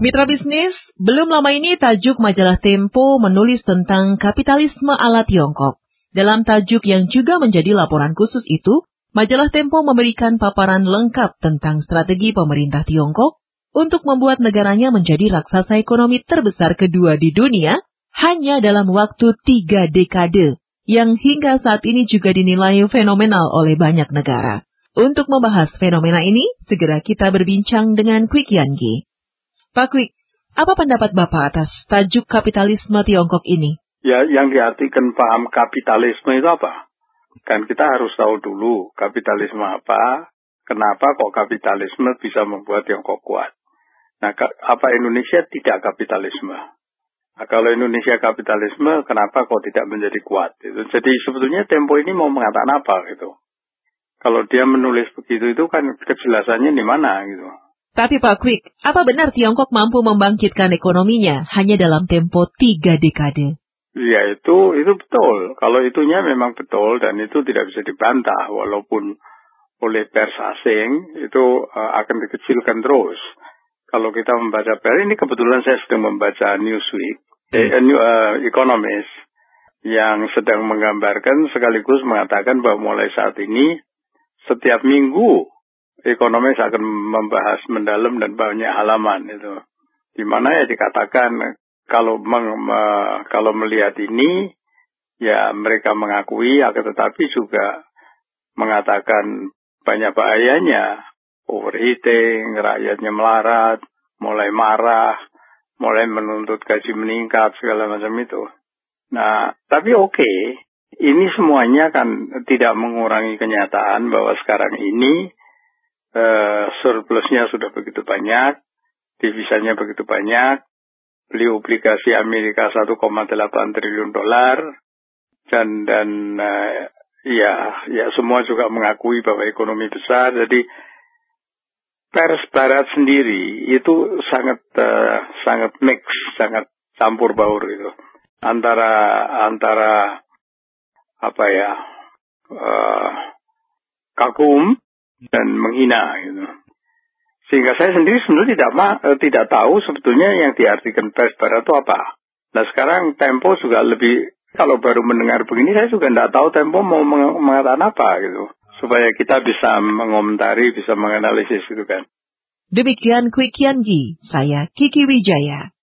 Mitra bisnis, belum lama ini tajuk majalah Tempo menulis tentang kapitalisme ala Tiongkok. Dalam tajuk yang juga menjadi laporan khusus itu, majalah Tempo memberikan paparan lengkap tentang strategi pemerintah Tiongkok untuk membuat negaranya menjadi raksasa ekonomi terbesar kedua di dunia hanya dalam waktu tiga dekade, yang hingga saat ini juga dinilai fenomenal oleh banyak negara. Untuk membahas fenomena ini, segera kita berbincang dengan Quick Yangi. Pak Kwik, apa pendapat Bapak atas tajuk kapitalisme Tiongkok ini? Ya, yang diartikan paham kapitalisme itu apa? Kan kita harus tahu dulu kapitalisme apa, kenapa kok kapitalisme bisa membuat Tiongkok kuat. Nah, apa Indonesia tidak kapitalisme? Nah, kalau Indonesia kapitalisme, kenapa kok tidak menjadi kuat? Itu. Jadi sebetulnya Tempo ini mau mengatakan apa gitu? Kalau dia menulis begitu itu kan kejelasannya di mana gitu? Tapi Pak Quick, apa benar Tiongkok mampu membangkitkan ekonominya hanya dalam tempo tiga dekade? Ya itu itu betul. Kalau itunya memang betul dan itu tidak bisa dibantah walaupun oleh pers asing itu uh, akan dikecilkan terus. Kalau kita membaca pers ini kebetulan saya sedang membaca Newsweek, eh, hmm. New uh, Economist yang sedang menggambarkan sekaligus mengatakan bahwa mulai saat ini setiap minggu ekonomis akan membahas mendalam dan banyak halaman itu. Di mana ya dikatakan kalau meng, me, kalau melihat ini ya mereka mengakui akan tetapi juga mengatakan banyak bahayanya overheating, rakyatnya melarat, mulai marah, mulai menuntut gaji meningkat segala macam itu. Nah, tapi oke, okay, ini semuanya kan tidak mengurangi kenyataan bahwa sekarang ini uh, surplusnya sudah begitu banyak, divisanya begitu banyak, beli obligasi Amerika 1,8 triliun dolar, dan dan uh, ya ya semua juga mengakui bahwa ekonomi besar, jadi pers Barat sendiri itu sangat uh, sangat mix, sangat campur baur itu antara antara apa ya uh, kagum dan menghina gitu. Sehingga saya sendiri sebenarnya tidak ma eh, tidak tahu sebetulnya yang diartikan pers barat itu apa. Nah sekarang Tempo juga lebih kalau baru mendengar begini saya juga tidak tahu Tempo mau mengatakan apa gitu supaya kita bisa mengomentari, bisa menganalisis gitu kan. Demikian Quick Yangi, saya Kiki Wijaya.